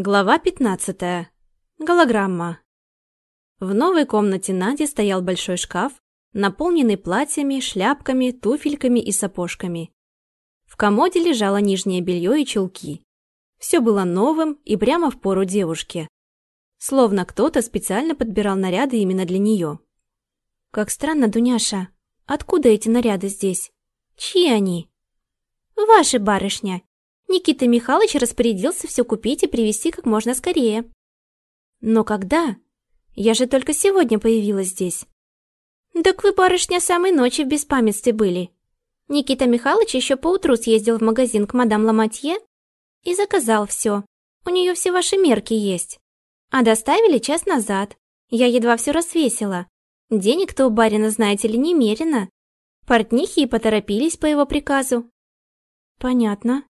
Глава 15. Голограмма. В новой комнате Нади стоял большой шкаф, наполненный платьями, шляпками, туфельками и сапожками. В комоде лежало нижнее белье и чулки. Все было новым и прямо в пору девушке. Словно кто-то специально подбирал наряды именно для нее. «Как странно, Дуняша. Откуда эти наряды здесь? Чьи они?» «Ваши, барышня. Никита Михайлович распорядился все купить и привезти как можно скорее. Но когда? Я же только сегодня появилась здесь. Так вы, барышня, самой ночи в беспамятстве были. Никита Михайлович еще поутру съездил в магазин к мадам Ламатье и заказал все. У нее все ваши мерки есть. А доставили час назад. Я едва все рассвесила. Денег-то у барина, знаете ли, немерено. Портнихи и поторопились по его приказу. Понятно.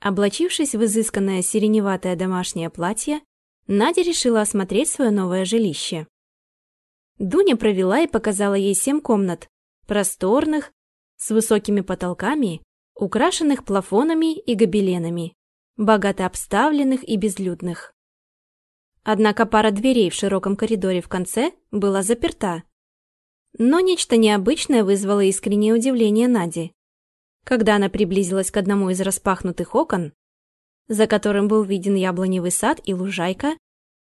Облачившись в изысканное сиреневатое домашнее платье, Надя решила осмотреть свое новое жилище. Дуня провела и показала ей семь комнат, просторных, с высокими потолками, украшенных плафонами и гобеленами, богато обставленных и безлюдных. Однако пара дверей в широком коридоре в конце была заперта. Но нечто необычное вызвало искреннее удивление Нади. Когда она приблизилась к одному из распахнутых окон, за которым был виден яблоневый сад и лужайка,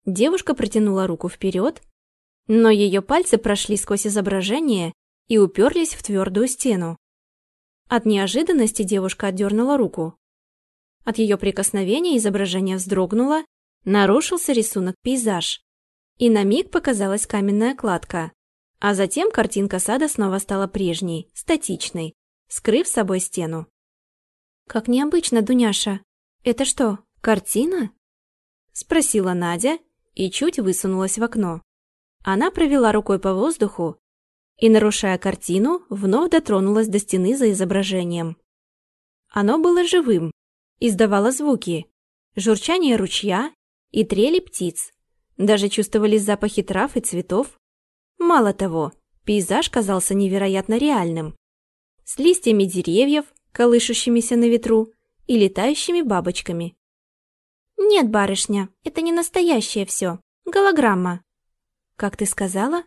девушка протянула руку вперед, но ее пальцы прошли сквозь изображение и уперлись в твердую стену. От неожиданности девушка отдернула руку. От ее прикосновения изображение вздрогнуло, нарушился рисунок пейзаж, и на миг показалась каменная кладка, а затем картинка сада снова стала прежней, статичной, скрыв собой стену. «Как необычно, Дуняша. Это что, картина?» Спросила Надя и чуть высунулась в окно. Она провела рукой по воздуху и, нарушая картину, вновь дотронулась до стены за изображением. Оно было живым, издавало звуки, журчание ручья и трели птиц. Даже чувствовались запахи трав и цветов. Мало того, пейзаж казался невероятно реальным с листьями деревьев, колышущимися на ветру, и летающими бабочками. «Нет, барышня, это не настоящее все. Голограмма». «Как ты сказала?»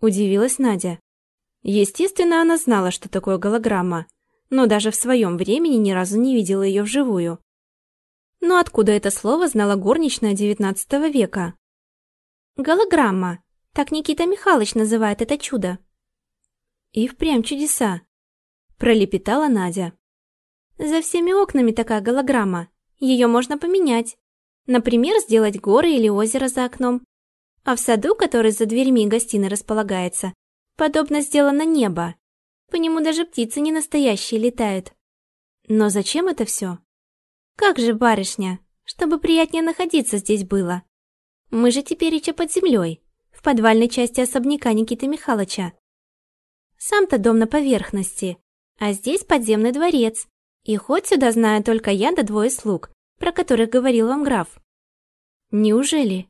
Удивилась Надя. Естественно, она знала, что такое голограмма, но даже в своем времени ни разу не видела ее вживую. Но откуда это слово знала горничная XIX века? «Голограмма», так Никита Михайлович называет это чудо. И впрямь чудеса пролепетала Надя. За всеми окнами такая голограмма. Ее можно поменять. Например, сделать горы или озеро за окном. А в саду, который за дверьми гостиной располагается, подобно сделано небо. По нему даже птицы не настоящие летают. Но зачем это все? Как же, барышня, чтобы приятнее находиться здесь было. Мы же теперь еще под землей, в подвальной части особняка Никиты Михайловича. Сам-то дом на поверхности, а здесь подземный дворец. И хоть сюда знаю только я да двое слуг, про которых говорил вам граф. Неужели?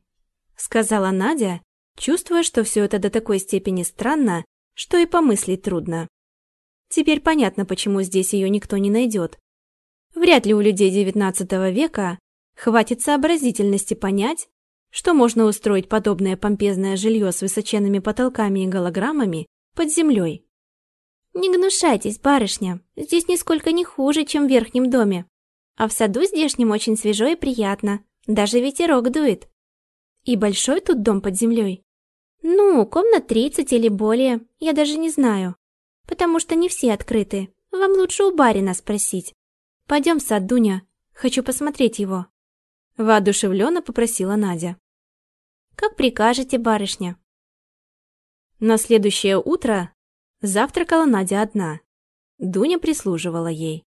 Сказала Надя, чувствуя, что все это до такой степени странно, что и помыслить трудно. Теперь понятно, почему здесь ее никто не найдет. Вряд ли у людей XIX века хватит сообразительности понять, что можно устроить подобное помпезное жилье с высоченными потолками и голограммами под землей. «Не гнушайтесь, барышня, здесь нисколько не хуже, чем в верхнем доме. А в саду здешнем очень свежо и приятно, даже ветерок дует. И большой тут дом под землей? Ну, комнат 30 или более, я даже не знаю. Потому что не все открыты. Вам лучше у барина спросить. Пойдем в сад, Дуня, хочу посмотреть его. Воодушевленно попросила Надя. Как прикажете, барышня. На следующее утро Завтракала Надя одна. Дуня прислуживала ей.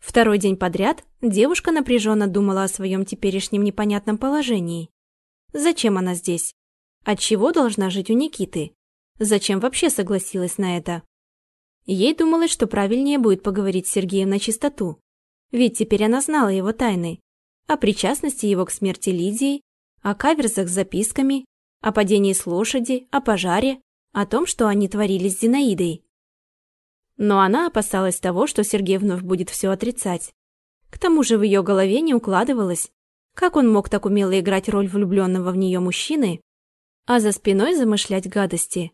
Второй день подряд девушка напряженно думала о своем теперешнем непонятном положении. Зачем она здесь? Отчего должна жить у Никиты? Зачем вообще согласилась на это? Ей думалось, что правильнее будет поговорить с Сергеем на чистоту. Ведь теперь она знала его тайны. О причастности его к смерти Лидии, о каверзах с записками, о падении с лошади, о пожаре, о том, что они творили с Зинаидой. Но она опасалась того, что Сергей вновь будет все отрицать. К тому же в ее голове не укладывалось, Как он мог так умело играть роль влюбленного в нее мужчины, а за спиной замышлять гадости?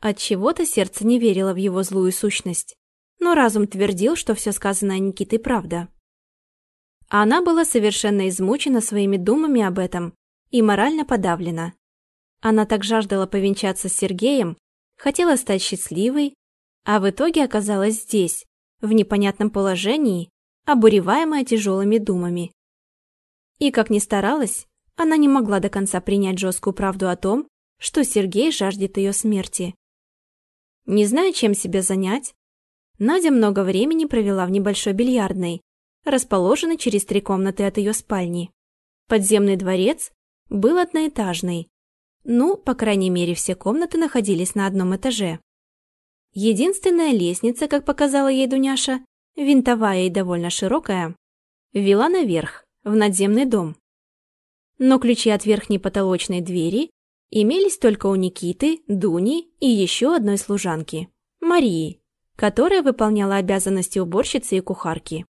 От чего то сердце не верило в его злую сущность, но разум твердил, что все сказанное Никитой правда. Она была совершенно измучена своими думами об этом и морально подавлена. Она так жаждала повенчаться с Сергеем, хотела стать счастливой, а в итоге оказалась здесь, в непонятном положении, обуреваемая тяжелыми думами. И как ни старалась, она не могла до конца принять жесткую правду о том, что Сергей жаждет ее смерти. Не зная, чем себя занять, Надя много времени провела в небольшой бильярдной, расположенный через три комнаты от ее спальни. Подземный дворец был одноэтажный. Ну, по крайней мере, все комнаты находились на одном этаже. Единственная лестница, как показала ей Дуняша, винтовая и довольно широкая, вела наверх, в надземный дом. Но ключи от верхней потолочной двери имелись только у Никиты, Дуни и еще одной служанки, Марии, которая выполняла обязанности уборщицы и кухарки.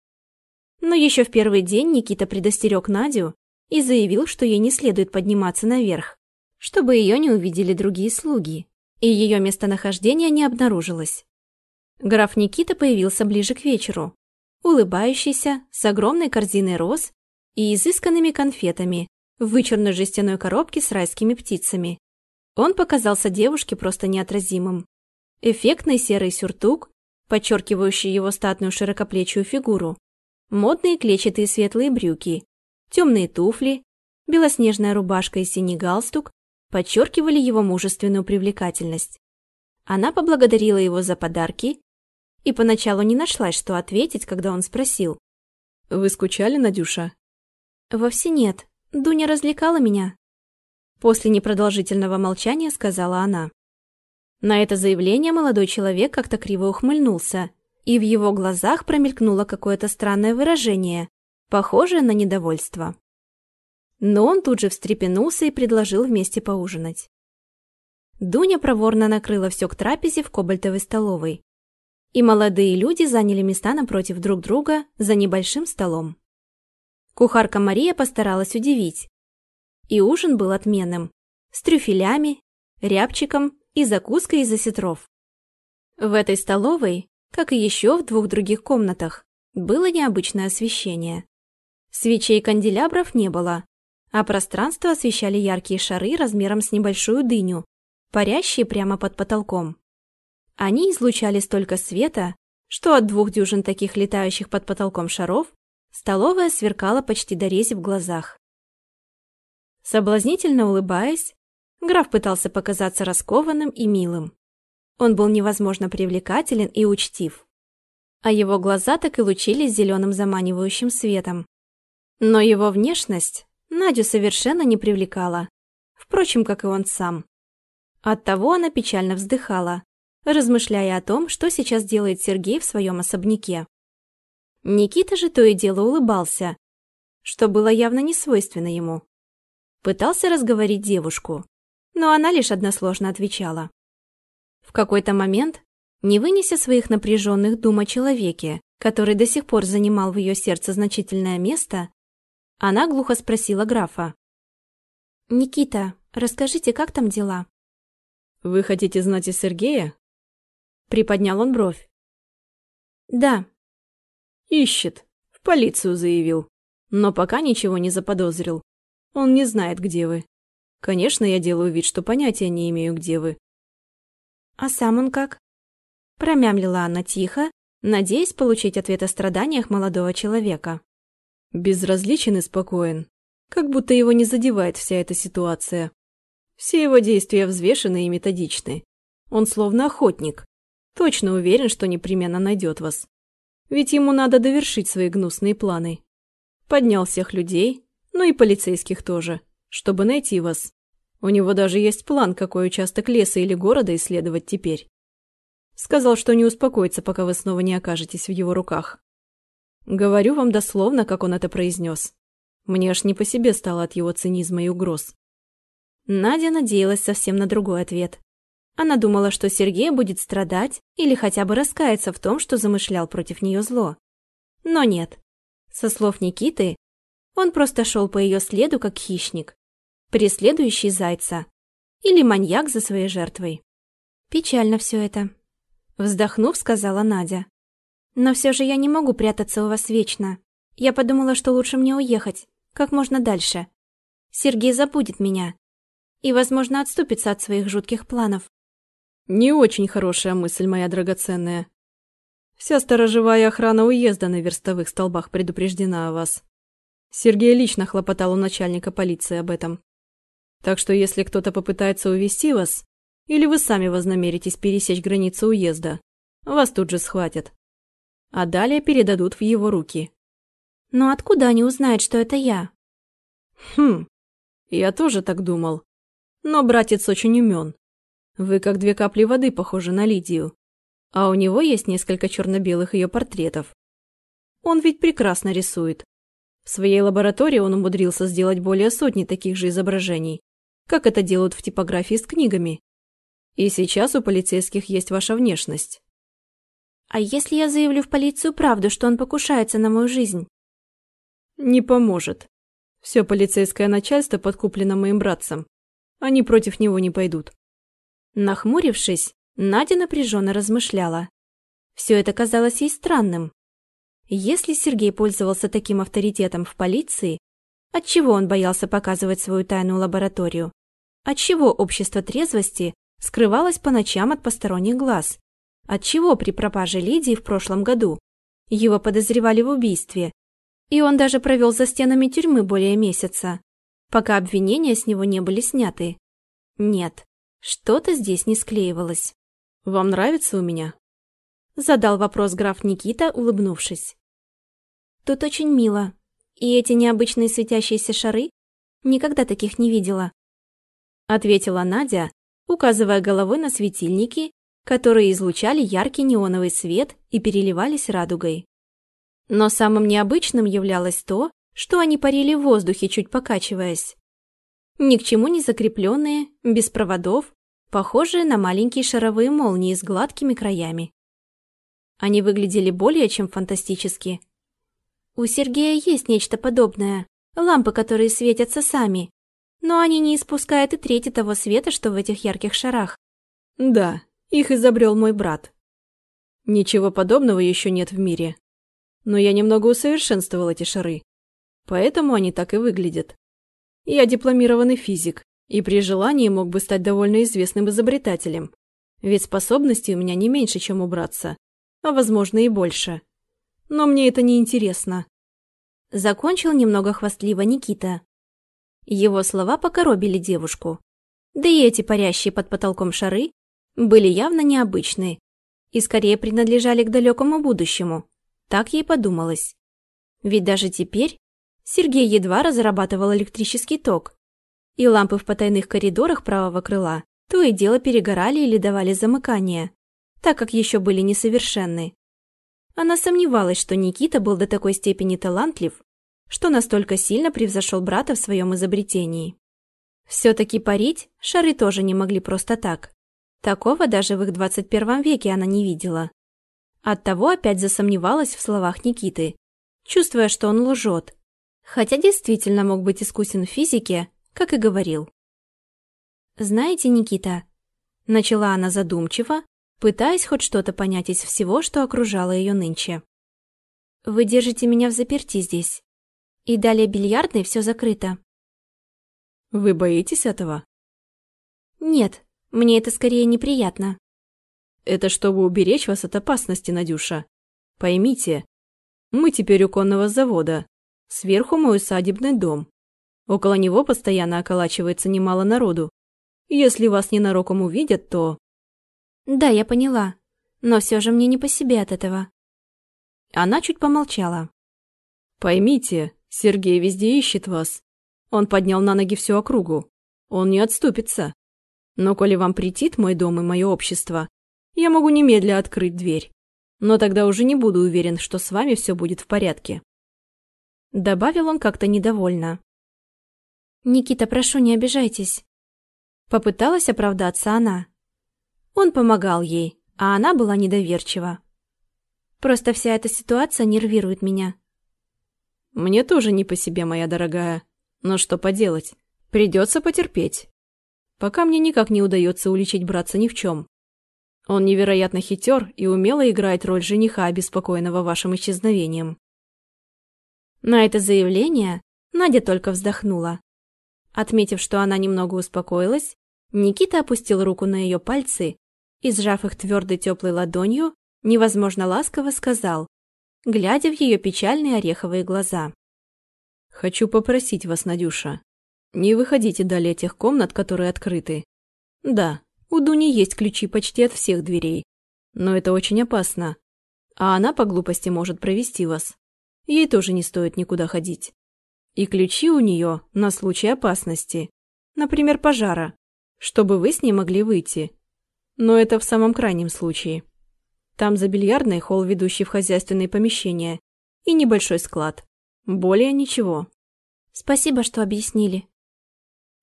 Но еще в первый день Никита предостерег Надю и заявил, что ей не следует подниматься наверх, чтобы ее не увидели другие слуги, и ее местонахождение не обнаружилось. Граф Никита появился ближе к вечеру, улыбающийся, с огромной корзиной роз и изысканными конфетами в вычурной жестяной коробке с райскими птицами. Он показался девушке просто неотразимым. Эффектный серый сюртук, подчеркивающий его статную широкоплечую фигуру, модные клетчатые светлые брюки, темные туфли, белоснежная рубашка и синий галстук подчеркивали его мужественную привлекательность. Она поблагодарила его за подарки и поначалу не нашлась, что ответить, когда он спросил. «Вы скучали, Надюша?» «Вовсе нет. Дуня развлекала меня». После непродолжительного молчания сказала она. На это заявление молодой человек как-то криво ухмыльнулся и в его глазах промелькнуло какое-то странное выражение, похожее на недовольство. Но он тут же встрепенулся и предложил вместе поужинать. Дуня проворно накрыла все к трапезе в кобальтовой столовой. И молодые люди заняли места напротив друг друга за небольшим столом. Кухарка Мария постаралась удивить. И ужин был отменным, с трюфелями, рябчиком и закуской из осетров. В этой столовой как и еще в двух других комнатах, было необычное освещение. Свечей канделябров не было, а пространство освещали яркие шары размером с небольшую дыню, парящие прямо под потолком. Они излучали столько света, что от двух дюжин таких летающих под потолком шаров столовая сверкала почти до рези в глазах. Соблазнительно улыбаясь, граф пытался показаться раскованным и милым. Он был невозможно привлекателен и учтив. А его глаза так и лучились зеленым заманивающим светом. Но его внешность Надю совершенно не привлекала. Впрочем, как и он сам. Оттого она печально вздыхала, размышляя о том, что сейчас делает Сергей в своем особняке. Никита же то и дело улыбался, что было явно не свойственно ему. Пытался разговорить девушку, но она лишь односложно отвечала. В какой-то момент, не вынеся своих напряженных дум о человеке, который до сих пор занимал в ее сердце значительное место, она глухо спросила графа. «Никита, расскажите, как там дела?» «Вы хотите знать и Сергея?» Приподнял он бровь. «Да». «Ищет. В полицию заявил. Но пока ничего не заподозрил. Он не знает, где вы. Конечно, я делаю вид, что понятия не имею, где вы. «А сам он как?» Промямлила она тихо, надеясь получить ответ о страданиях молодого человека. Безразличен и спокоен, как будто его не задевает вся эта ситуация. Все его действия взвешены и методичны. Он словно охотник. Точно уверен, что непременно найдет вас. Ведь ему надо довершить свои гнусные планы. Поднял всех людей, ну и полицейских тоже, чтобы найти вас. У него даже есть план, какой участок леса или города исследовать теперь. Сказал, что не успокоится, пока вы снова не окажетесь в его руках. Говорю вам дословно, как он это произнес. Мне аж не по себе стало от его цинизма и угроз. Надя надеялась совсем на другой ответ. Она думала, что Сергей будет страдать или хотя бы раскаяться в том, что замышлял против нее зло. Но нет. Со слов Никиты, Он просто шел по ее следу, как хищник, преследующий зайца. Или маньяк за своей жертвой. Печально все это. Вздохнув, сказала Надя. Но все же я не могу прятаться у вас вечно. Я подумала, что лучше мне уехать, как можно дальше. Сергей забудет меня. И, возможно, отступится от своих жутких планов. Не очень хорошая мысль, моя драгоценная. Вся сторожевая охрана уезда на верстовых столбах предупреждена о вас. Сергей лично хлопотал у начальника полиции об этом. Так что если кто-то попытается увести вас, или вы сами вознамеритесь пересечь границу уезда, вас тут же схватят. А далее передадут в его руки. Но откуда они узнают, что это я? Хм, я тоже так думал. Но братец очень умен. Вы как две капли воды похожи на Лидию. А у него есть несколько черно-белых ее портретов. Он ведь прекрасно рисует. В своей лаборатории он умудрился сделать более сотни таких же изображений, как это делают в типографии с книгами. И сейчас у полицейских есть ваша внешность. А если я заявлю в полицию правду, что он покушается на мою жизнь? Не поможет. Все полицейское начальство подкуплено моим братцем. Они против него не пойдут. Нахмурившись, Надя напряженно размышляла. Все это казалось ей странным. Если Сергей пользовался таким авторитетом в полиции, отчего он боялся показывать свою тайную лабораторию? Отчего общество трезвости скрывалось по ночам от посторонних глаз? Отчего при пропаже Лидии в прошлом году его подозревали в убийстве? И он даже провел за стенами тюрьмы более месяца, пока обвинения с него не были сняты. Нет, что-то здесь не склеивалось. «Вам нравится у меня?» Задал вопрос граф Никита, улыбнувшись. Тут очень мило. И эти необычные светящиеся шары? Никогда таких не видела. Ответила Надя, указывая головой на светильники, которые излучали яркий неоновый свет и переливались радугой. Но самым необычным являлось то, что они парили в воздухе, чуть покачиваясь. Ни к чему не закрепленные, без проводов, похожие на маленькие шаровые молнии с гладкими краями. Они выглядели более чем фантастически. У Сергея есть нечто подобное. Лампы, которые светятся сами. Но они не испускают и трети того света, что в этих ярких шарах. Да, их изобрел мой брат. Ничего подобного еще нет в мире. Но я немного усовершенствовал эти шары. Поэтому они так и выглядят. Я дипломированный физик, и при желании мог бы стать довольно известным изобретателем. Ведь способностей у меня не меньше, чем у братца, а возможно и больше. Но мне это не интересно. Закончил немного хвастливо Никита. Его слова покоробили девушку. Да и эти парящие под потолком шары были явно необычны и скорее принадлежали к далекому будущему. Так ей подумалось. Ведь даже теперь Сергей едва разрабатывал электрический ток, и лампы в потайных коридорах правого крыла то и дело перегорали или давали замыкание, так как еще были несовершенны. Она сомневалась, что Никита был до такой степени талантлив, что настолько сильно превзошел брата в своем изобретении. Все-таки парить шары тоже не могли просто так. Такого даже в их 21 веке она не видела. Оттого опять засомневалась в словах Никиты, чувствуя, что он лжет. Хотя действительно мог быть искусен в физике, как и говорил. «Знаете, Никита», — начала она задумчиво, пытаясь хоть что-то понять из всего, что окружало ее нынче. «Вы держите меня в заперти здесь. И далее бильярдной все закрыто». «Вы боитесь этого?» «Нет, мне это скорее неприятно». «Это чтобы уберечь вас от опасности, Надюша. Поймите, мы теперь у конного завода. Сверху мой усадебный дом. Около него постоянно околачивается немало народу. Если вас ненароком увидят, то да, я поняла. Но все же мне не по себе от этого. Она чуть помолчала. Поймите, Сергей везде ищет вас. Он поднял на ноги всю округу. Он не отступится. Но коли вам претит мой дом и мое общество, я могу немедля открыть дверь. Но тогда уже не буду уверен, что с вами все будет в порядке. Добавил он как-то недовольно. «Никита, прошу, не обижайтесь». Попыталась оправдаться она. Он помогал ей, а она была недоверчива. Просто вся эта ситуация нервирует меня. Мне тоже не по себе, моя дорогая. Но что поделать? Придется потерпеть. Пока мне никак не удается уличить братца ни в чем. Он невероятно хитер и умело играет роль жениха, обеспокоенного вашим исчезновением. На это заявление Надя только вздохнула. Отметив, что она немного успокоилась, Никита опустил руку на ее пальцы и, сжав их твердой теплой ладонью, невозможно ласково сказал, глядя в ее печальные ореховые глаза. «Хочу попросить вас, Надюша, не выходите далее тех комнат, которые открыты. Да, у Дуни есть ключи почти от всех дверей, но это очень опасно, а она по глупости может провести вас. Ей тоже не стоит никуда ходить. И ключи у нее на случай опасности, например, пожара, чтобы вы с ней могли выйти. Но это в самом крайнем случае. Там за бильярдной холл, ведущий в хозяйственные помещения, и небольшой склад. Более ничего. Спасибо, что объяснили.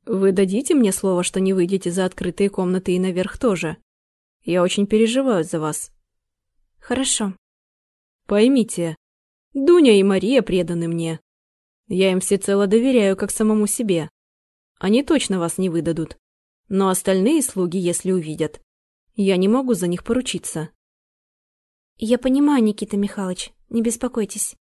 Вы дадите мне слово, что не выйдете за открытые комнаты и наверх тоже? Я очень переживаю за вас. Хорошо. Поймите, Дуня и Мария преданы мне. Я им всецело доверяю, как самому себе. Они точно вас не выдадут. Но остальные слуги, если увидят, я не могу за них поручиться. Я понимаю, Никита Михайлович, не беспокойтесь.